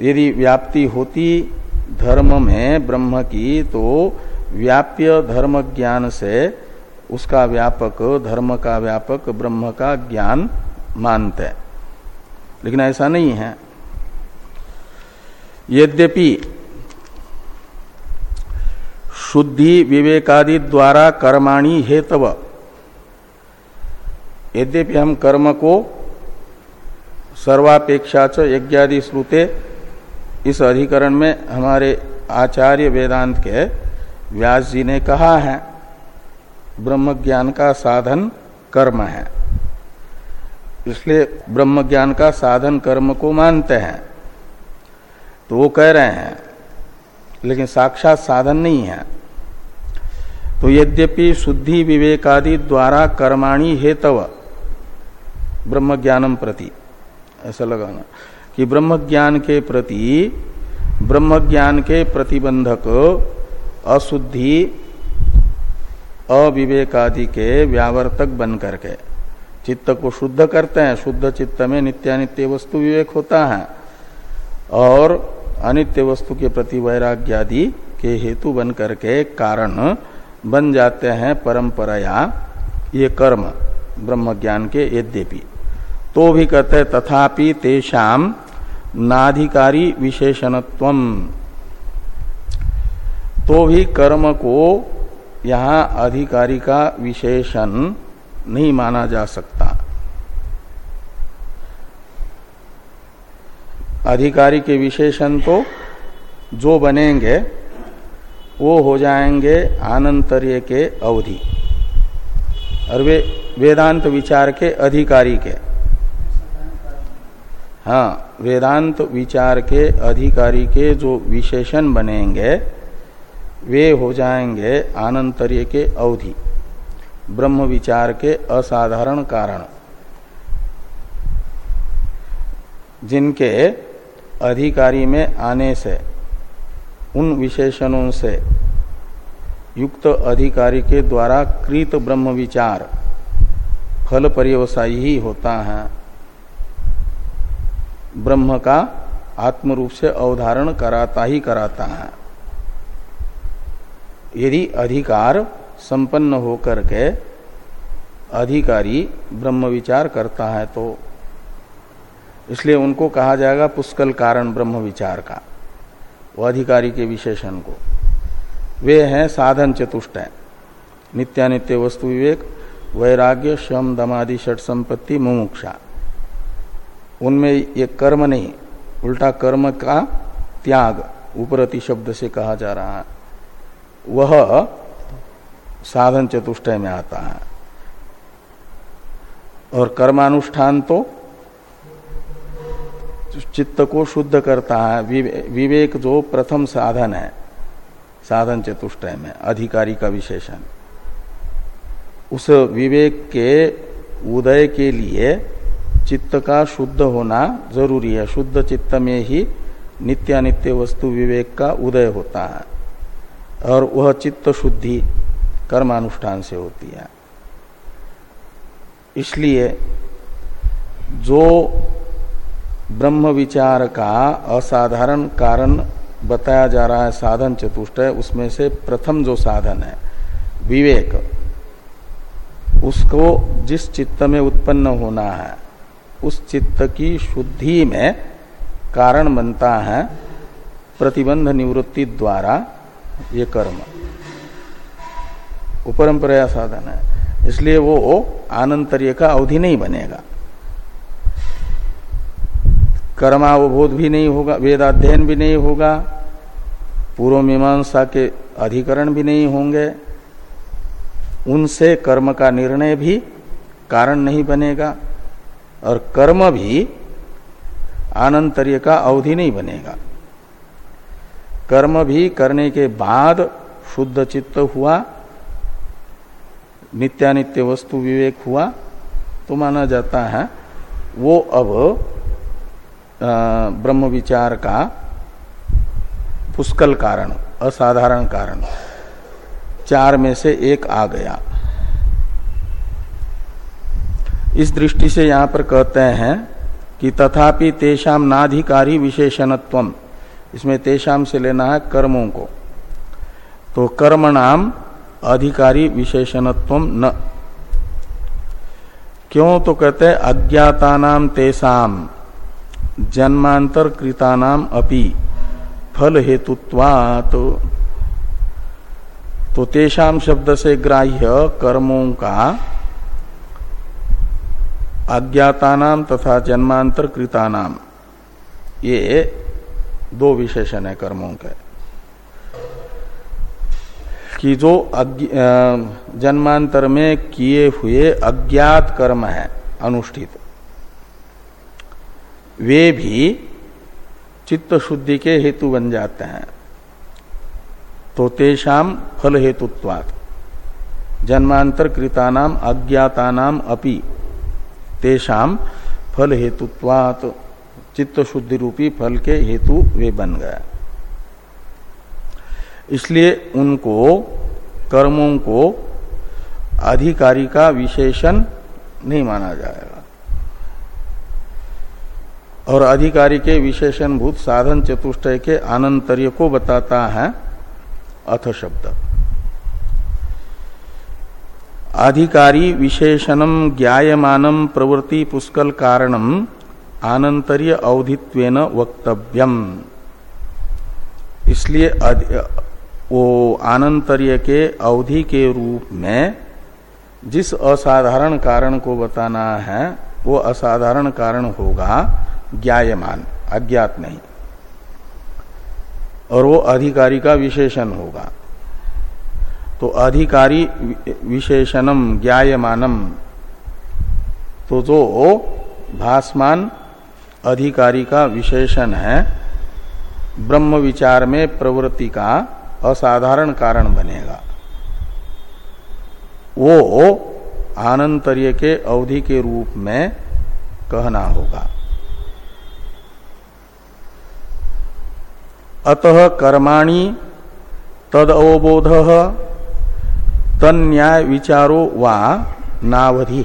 यदि व्याप्ति होती धर्म में ब्रह्म की तो व्याप्य धर्म ज्ञान से उसका व्यापक, धर्म का व्यापक, ब्रह्म का ज्ञान मानते लेकिन ऐसा नहीं है। यद्यपि शुद्धि विवेकादि द्वारा कर्माणी हेतव, यद्यपि हम कर्म को सर्वापेक्षा च यज्ञादि श्रुते इस अधिकरण में हमारे आचार्य वेदांत के व्यास जी ने कहा है ब्रह्म ज्ञान का साधन कर्म है। इसलिए ब्रह्म ज्ञान का साधन कर्म को मानते हैं। तो वो कह रहे हैं, लेकिन साक्षात साधन नहीं है। तो यद्यपि शुद्धि विवेकादि द्वारा कर्माणी हेतव ब्रह्म ज्ञानम प्रति, ऐसा लगाना, कि ब्रह्म ज्ञान के प्रति ब्रह्म ज्ञान के प्रतिबंधक अशुद्धि अविवेकादि के व्यावर्तक बन करके चित्त को शुद्ध करते हैं, शुद्ध चित्त में नित्यानित्य वस्तु विवेक होता है। और अनित्य वस्तु के प्रति वैराग्यादि के हेतु बन करके कारण बन जाते हैं परंपराया ये कर्म ब्रह्म ज्ञान के यद्यपि। तो भी कहते हैं, तथापि तेषाम नाधिकारी विशेषणत्व तो भी कर्म को यहाँ अधिकारी का विशेषण नहीं माना जा सकता। अधिकारी के विशेषण तो जो बनेंगे, वो हो जाएँगे आनंतर्य के अवधि। और वे वेदांत विचार के अधिकारी के। हाँ वेदांत विचार के अधिकारी के जो विशेषण बनेंगे वे हो जाएँगे आनंतर्य के अवधि, ब्रह्म विचार के असाधारण कारण। जिनके अधिकारी में आने से, उन विशेषणों से युक्त अधिकारी के द्वारा कृत ब्रह्म विचार फल पर्यवसायी ही होता है। ब्रह्म का आत्म रूप से अवधारण कराता ही कराता है। यदि अधिकार संपन्न होकर के अधिकारी ब्रह्म विचार करता है तो इसलिए उनको कहा जाएगा पुष्कल कारण ब्रह्म विचार का, वो अधिकारी के विशेषण को। वे हैं साधन चतुष्ट नित्यानित्य वस्तु विवेक, वैराग्य शम दमादि, षट संपत्ति, मुमुक्षा। उनमें ये कर्म नहीं, उल्टा कर्म का त्याग, उपरति शब्द से कहा जा रहा है। वह साधन चतुष्टय में आता है। और कर्मानुष्ठान तो चित्त को शुद्ध करता है। विवेक जो प्रथम साधन है, साधन चतुष्टय में, अधिकारी का विशेषण। उस विवेक के उदय के लिए चित्त का शुद्ध होना ज़रूरी है। शुद्ध चित्त में ही नित्यानित्य वस्तु विवेक का उदय होता है। और वह चित्त शुद्धि कर्मानुष्ठान से होती है। इसलिए जो ब्रह्म विचार का असाधारण कारण बताया जा रहा है, साधन चतुष्ट उसमें से प्रथम जो साधन है, विवेक, उसको जिस चित्त में उत्पन्न होना है, उस चित्त की शुद्धि में कारण बनता है प्रतिबंध निवृत्ति द्वारा ये कर्म। उपरंपरा साधन है। इसलिए वो आनंतर्य का अवधि नहीं बनेगा। कर्मावबोध भी नहीं होगा, वेदाध्ययन भी नहीं होगा, पूर्व मीमांसा के अधिकरण भी नहीं होंगे। उनसे कर्म का निर्णय भी कारण नहीं बनेगा और कर्म भी आनंतर्य का अवधि नहीं बनेगा। कर्म भी करने के बाद शुद्ध चित्त हुआ, नित्यानित्य वस्तु विवेक हुआ तो माना जाता है, वो अब ब्रह्म विचार का पुष्कल कारण, असाधारण कारण, चार में से एक आ गया। इस दृष्टि से यहाँ पर कहते हैं कि तथापि तेषाम नाधिकारी विशेषणत्व इसमें तेषाम से लेना है कर्मों को। तो कर्म नाम अधिकारी विशेषणत्व न। क्यों तो कहते हैं अज्ञाता नाम तेसाम जन्मांतर कृतानाम अपि फल हेतुत्वात तो तेषाम शब्द से ग्राह्य कर्मों का अज्ञातानाम तथा जन्मांतर कृतानाम ये दो विशेषण है कर्मों के। कि जो जन्मांतर में किए हुए अज्ञात कर्म है, अनुष्ठित। वे भी चित्त शुद्धि के हेतु बन जाते हैं। तो तेषाम फल हेतुत्वात् जन्मांतर कृतानाम अज्ञातानाम अपि तेषाम फल हेतुत्वात् चित्त शुद्धि रूपी फल के हेतु वे बन गए। इसलिए उनको, कर्मों को अधिकारी का विशेषण नहीं माना जाएगा। और अधिकारी के विशेषण भूत साधन चतुष्टय के आनंतर्य को बताता है अथ शब्द। अधिकारी विशेषणम ज्ञायमानम प्रवृत्ति पुष्कल कारणम आनंतर्य अवधित्वेन वक्तव्यम। इसलिए वो आनंतर्य के अवधि के रूप में जिस असाधारण कारण को बताना है, वो असाधारण कारण होगा ज्ञायमान, अज्ञात नहीं। और वो अधिकारी का विशेषण होगा। तो अधिकारी विशेषणम ज्ञायमानम। तो जो भासमान अधिकारी का विशेषण है, ब्रह्म विचार में प्रवृत्ति का असाधारण कारण बनेगा। वो आनंतर्य के अवधि के रूप में कहना होगा। अतः कर्माणि तद अवबोध तन्याय विचारो वा नावधि।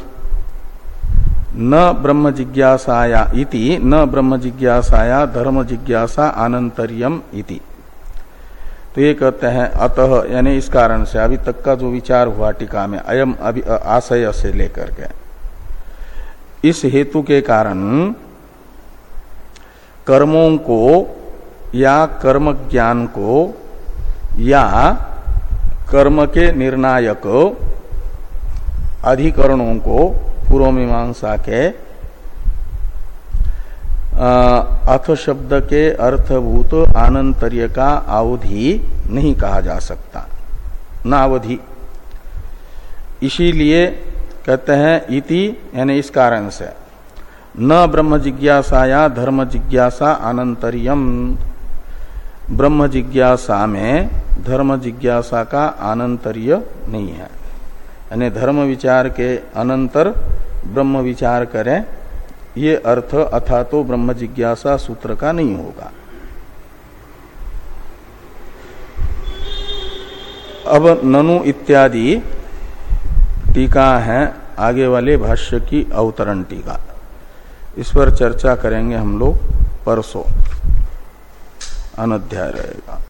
न ब्रह्म जिज्ञासाया इति, न ब्रह्म जिज्ञासाया धर्म जिज्ञासा आनंतरियम इति। तो ये कहते हैं, अतः यानी इस कारण से अभी तक का जो विचार हुआ टीका में, अयम अभी आशय से लेकर के। इस हेतु के कारण कर्मों को या कर्म ज्ञान को या कर्म के निर्णायक अधिकरणों को पूर्व मीमांसा के अथ शब्द के अर्थभूत आनंतर्य का अवधि नहीं कहा जा सकता। न अवधि इसीलिए कहते हैं इति, यानी इस कारण से। न ब्रह्म जिज्ञासा या धर्म जिज्ञासा अनंतरियम। ब्रह्म जिज्ञासा में धर्म जिज्ञासा का अनंतर्य नहीं है। यानी धर्म विचार के अनंतर ब्रह्म विचार करें, ये अर्थ अथा तो ब्रह्म जिज्ञासा सूत्र का नहीं होगा। अब ननु इत्यादि टीका है, आगे वाले भाष्य की अवतरण टीका। इस पर चर्चा करेंगे हम लोग परसों। अनध्याय रहेगा।